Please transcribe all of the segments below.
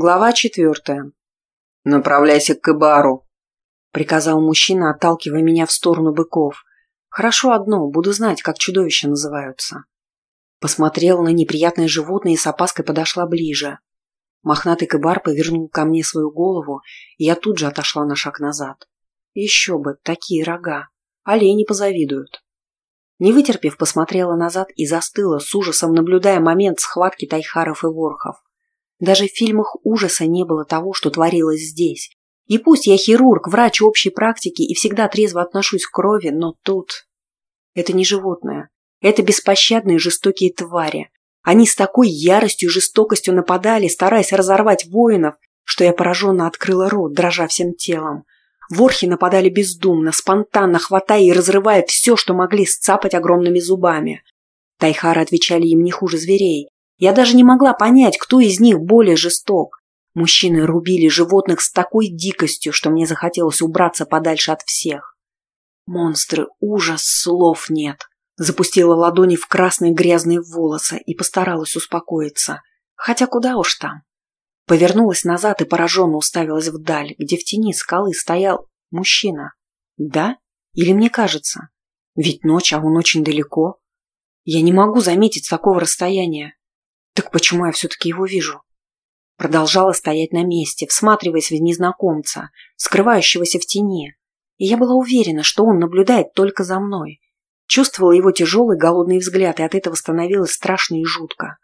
Глава четвертая. «Направляйся к Кыбару», — приказал мужчина, отталкивая меня в сторону быков. «Хорошо одно, буду знать, как чудовища называются». Посмотрела на неприятное животное и с опаской подошла ближе. Мохнатый кыбар повернул ко мне свою голову, и я тут же отошла на шаг назад. Еще бы, такие рога. Олени позавидуют. Не вытерпев, посмотрела назад и застыла, с ужасом наблюдая момент схватки тайхаров и ворхов. Даже в фильмах ужаса не было того, что творилось здесь. И пусть я хирург, врач общей практики и всегда трезво отношусь к крови, но тут... Это не животное. Это беспощадные жестокие твари. Они с такой яростью и жестокостью нападали, стараясь разорвать воинов, что я пораженно открыла рот, дрожа всем телом. Ворхи нападали бездумно, спонтанно, хватая и разрывая все, что могли сцапать огромными зубами. Тайхары отвечали им не хуже зверей, я даже не могла понять, кто из них более жесток. Мужчины рубили животных с такой дикостью, что мне захотелось убраться подальше от всех. Монстры, ужас, слов нет. Запустила ладони в красные грязные волосы и постаралась успокоиться. Хотя куда уж там. Повернулась назад и пораженно уставилась вдаль, где в тени скалы стоял мужчина. Да? Или мне кажется? Ведь ночь, а он очень далеко. Я не могу заметить с такого расстояния. Так почему я все-таки его вижу? Продолжала стоять на месте, всматриваясь в незнакомца, скрывающегося в тени. И я была уверена, что он наблюдает только за мной. Чувствовала его тяжелый голодный взгляд, и от этого становилось страшно и жутко.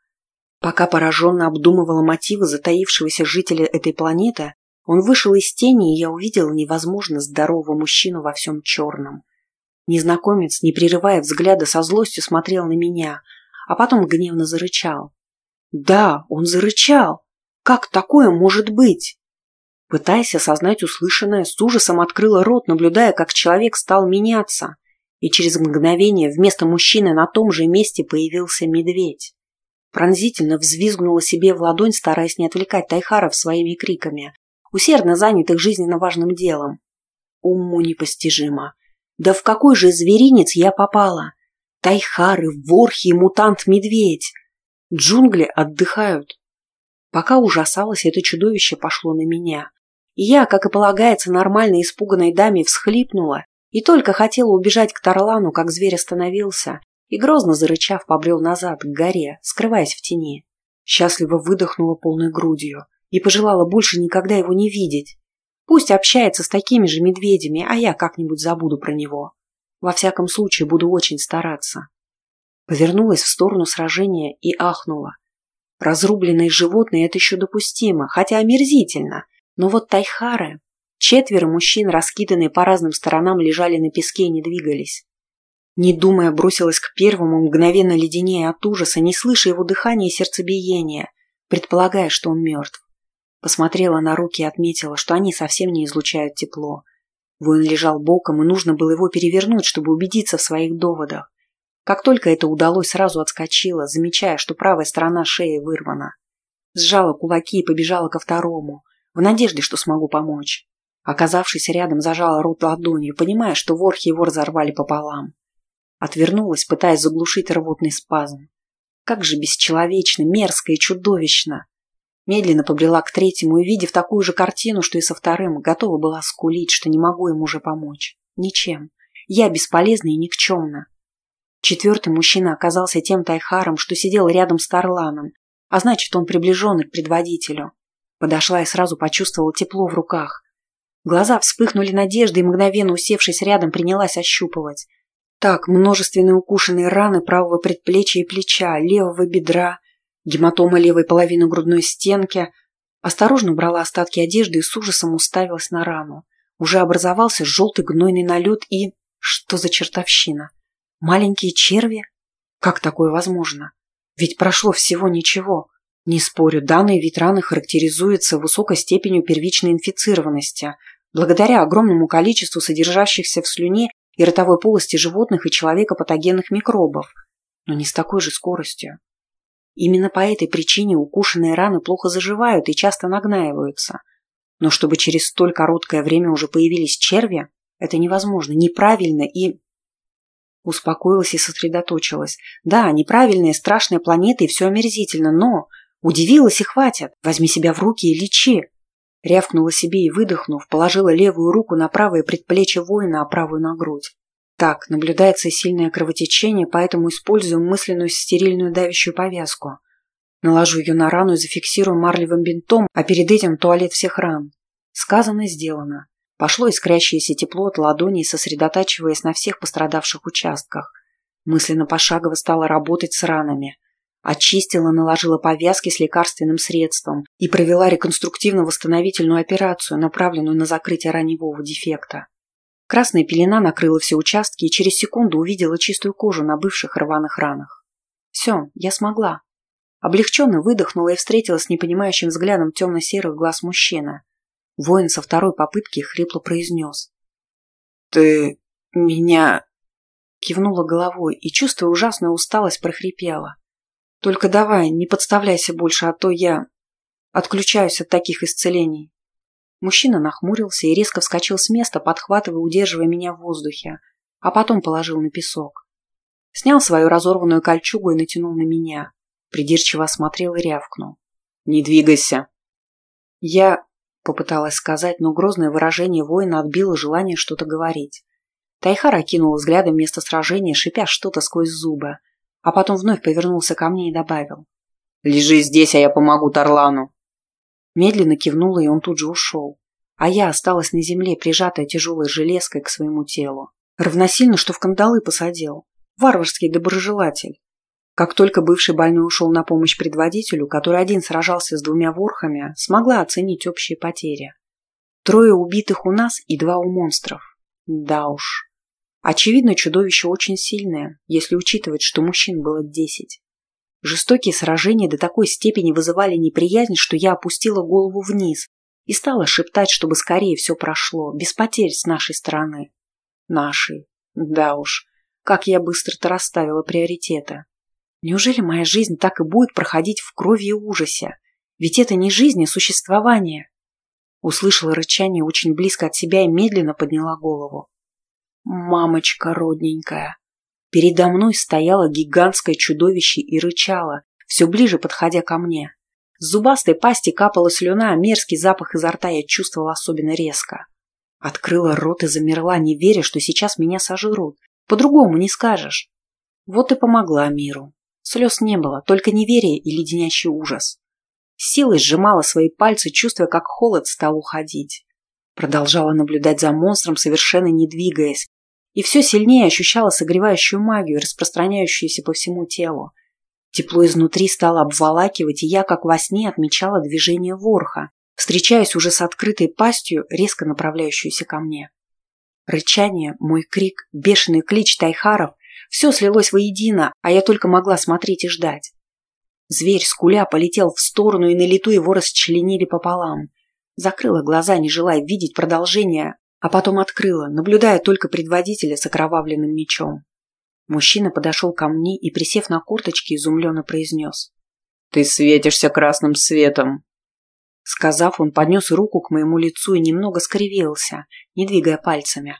Пока пораженно обдумывала мотивы затаившегося жителя этой планеты, он вышел из тени, и я увидела невозможно здорового мужчину во всем черном. Незнакомец, не прерывая взгляда, со злостью смотрел на меня, а потом гневно зарычал. Да, он зарычал. Как такое может быть? Пытаясь осознать услышанное, с ужасом открыла рот, наблюдая, как человек стал меняться. И через мгновение вместо мужчины на том же месте появился медведь. Пронзительно взвизгнула себе в ладонь, стараясь не отвлекать Тайхаров своими криками, усердно занятых жизненно важным делом. Уму непостижимо. Да в какой же зверинец я попала? Тайхары, ворхи мутант-медведь. Джунгли отдыхают. Пока ужасалось, это чудовище пошло на меня. И я, как и полагается нормальной испуганной даме, всхлипнула и только хотела убежать к Тарлану, как зверь остановился и, грозно зарычав, побрел назад, к горе, скрываясь в тени. Счастливо выдохнула полной грудью и пожелала больше никогда его не видеть. Пусть общается с такими же медведями, а я как-нибудь забуду про него. Во всяком случае, буду очень стараться. Повернулась в сторону сражения и ахнула. Разрубленные животные – это еще допустимо, хотя омерзительно. Но вот тайхары... Четверо мужчин, раскиданные по разным сторонам, лежали на песке и не двигались. Не думая, бросилась к первому, мгновенно леденее от ужаса, не слыша его дыхания и сердцебиения, предполагая, что он мертв. Посмотрела на руки и отметила, что они совсем не излучают тепло. Воин лежал боком, и нужно было его перевернуть, чтобы убедиться в своих доводах. Как только это удалось, сразу отскочила, замечая, что правая сторона шеи вырвана. Сжала кулаки и побежала ко второму, в надежде, что смогу помочь. Оказавшись рядом, зажала рот ладонью, понимая, что ворхи его разорвали пополам. Отвернулась, пытаясь заглушить рвотный спазм. Как же бесчеловечно, мерзко и чудовищно. Медленно побрела к третьему и, видев такую же картину, что и со вторым, готова была скулить, что не могу ему уже помочь. Ничем. Я бесполезна и никчемна. Четвертый мужчина оказался тем тайхаром, что сидел рядом с Тарланом, а значит, он приближенный к предводителю. Подошла и сразу почувствовала тепло в руках. Глаза вспыхнули надеждой и, мгновенно усевшись рядом, принялась ощупывать. Так, множественные укушенные раны правого предплечья и плеча, левого бедра, гематома левой половины грудной стенки. Осторожно убрала остатки одежды и с ужасом уставилась на рану. Уже образовался желтый гнойный налет и... Что за чертовщина? Маленькие черви? Как такое возможно? Ведь прошло всего ничего. Не спорю, данный вид раны характеризуется высокой степенью первичной инфицированности, благодаря огромному количеству содержащихся в слюне и ротовой полости животных и человека патогенных микробов, но не с такой же скоростью. Именно по этой причине укушенные раны плохо заживают и часто нагнаиваются. Но чтобы через столь короткое время уже появились черви, это невозможно, неправильно и Успокоилась и сосредоточилась. Да, неправильная, страшная планета и все омерзительно, но Удивилась и хватит. Возьми себя в руки и лечи. Рявкнула себе и, выдохнув, положила левую руку на правое предплечье воина, а правую на грудь. Так, наблюдается сильное кровотечение, поэтому используем мысленную стерильную давящую повязку. Наложу ее на рану и зафиксирую марлевым бинтом, а перед этим туалет всех ран. Сказано, сделано. Пошло искрящееся тепло от ладоней, сосредотачиваясь на всех пострадавших участках. Мысленно пошагово стала работать с ранами. Очистила, наложила повязки с лекарственным средством и провела реконструктивно-восстановительную операцию, направленную на закрытие раневого дефекта. Красная пелена накрыла все участки и через секунду увидела чистую кожу на бывших рваных ранах. Все, я смогла. Облегченно выдохнула и встретилась с непонимающим взглядом темно-серых глаз мужчины. Воин со второй попытки хрипло произнес. «Ты меня...» Кивнула головой и, чувствуя ужасную усталость, прохрипела. Только давай, не подставляйся больше, а то я отключаюсь от таких исцелений. Мужчина нахмурился и резко вскочил с места, подхватывая, удерживая меня в воздухе, а потом положил на песок. Снял свою разорванную кольчугу и натянул на меня. Придирчиво осмотрел и рявкнул. «Не двигайся!» Я попыталась сказать, но грозное выражение воина отбило желание что-то говорить. Тайхар окинул взглядом место сражения, шипя что-то сквозь зубы, а потом вновь повернулся ко мне и добавил. «Лежи здесь, а я помогу Тарлану». Медленно кивнула, и он тут же ушел. А я осталась на земле, прижатая тяжелой железкой к своему телу. Равносильно, что в кандалы посадил. Варварский доброжелатель. Как только бывший больной ушел на помощь предводителю, который один сражался с двумя ворхами, смогла оценить общие потери. Трое убитых у нас и два у монстров. Да уж. Очевидно, чудовище очень сильное, если учитывать, что мужчин было десять. Жестокие сражения до такой степени вызывали неприязнь, что я опустила голову вниз и стала шептать, чтобы скорее все прошло, без потерь с нашей стороны. Нашей. Да уж, как я быстро-то расставила приоритеты. Неужели моя жизнь так и будет проходить в крови и ужасе? Ведь это не жизнь, а существование. Услышала рычание очень близко от себя и медленно подняла голову. Мамочка родненькая. Передо мной стояло гигантское чудовище и рычало, все ближе подходя ко мне. С зубастой пасти капала слюна, а мерзкий запах изо рта я чувствовала особенно резко. Открыла рот и замерла, не веря, что сейчас меня сожрут. По-другому не скажешь. Вот и помогла миру. Слез не было, только неверие и леденящий ужас. силой сжимала свои пальцы, чувствуя, как холод стал уходить. Продолжала наблюдать за монстром, совершенно не двигаясь, и все сильнее ощущала согревающую магию, распространяющуюся по всему телу. Тепло изнутри стало обволакивать, и я, как во сне, отмечала движение ворха, встречаясь уже с открытой пастью, резко направляющуюся ко мне. Рычание, мой крик, бешеный клич тайхаров – все слилось воедино, а я только могла смотреть и ждать. Зверь, скуля, полетел в сторону, и на лету его расчленили пополам. Закрыла глаза, не желая видеть продолжение, а потом открыла, наблюдая только предводителя с окровавленным мечом. Мужчина подошел ко мне и, присев на курточки, изумленно произнес. «Ты светишься красным светом!» Сказав, он поднес руку к моему лицу и немного скривился, не двигая пальцами.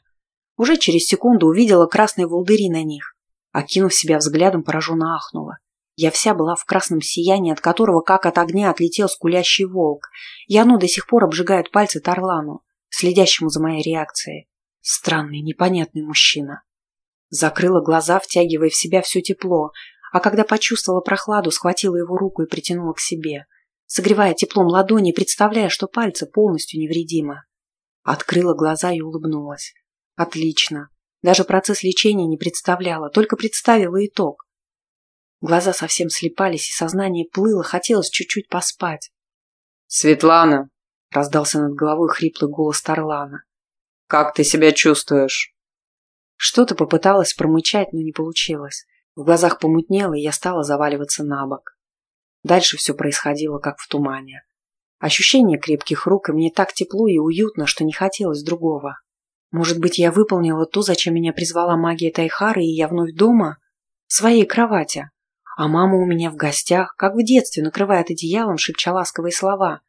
Уже через секунду увидела красные волдыри на них. Окинув себя взглядом, пораженно ахнула. Я вся была в красном сиянии, от которого, как от огня, отлетел скулящий волк, и оно до сих пор обжигает пальцы Тарлану следящему за моей реакцией. Странный, непонятный мужчина. Закрыла глаза, втягивая в себя все тепло, а когда почувствовала прохладу, схватила его руку и притянула к себе, согревая теплом ладони, представляя, что пальцы полностью невредимы. Открыла глаза и улыбнулась. Отлично. Даже процесс лечения не представляла, только представила итог. Глаза совсем слепались, и сознание плыло, хотелось чуть-чуть поспать. «Светлана!» Раздался над головой хриплый голос Тарлана. «Как ты себя чувствуешь?» Что-то попыталась промычать, но не получилось. В глазах помутнело, и я стала заваливаться на бок. Дальше все происходило, как в тумане. Ощущение крепких рук, и мне так тепло и уютно, что не хотелось другого. Может быть, я выполнила то, зачем меня призвала магия Тайхары, и я вновь дома? В своей кровати. А мама у меня в гостях, как в детстве, накрывает одеялом, шепча ласковые слова.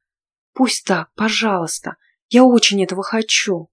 Пусть так, пожалуйста. Я очень этого хочу.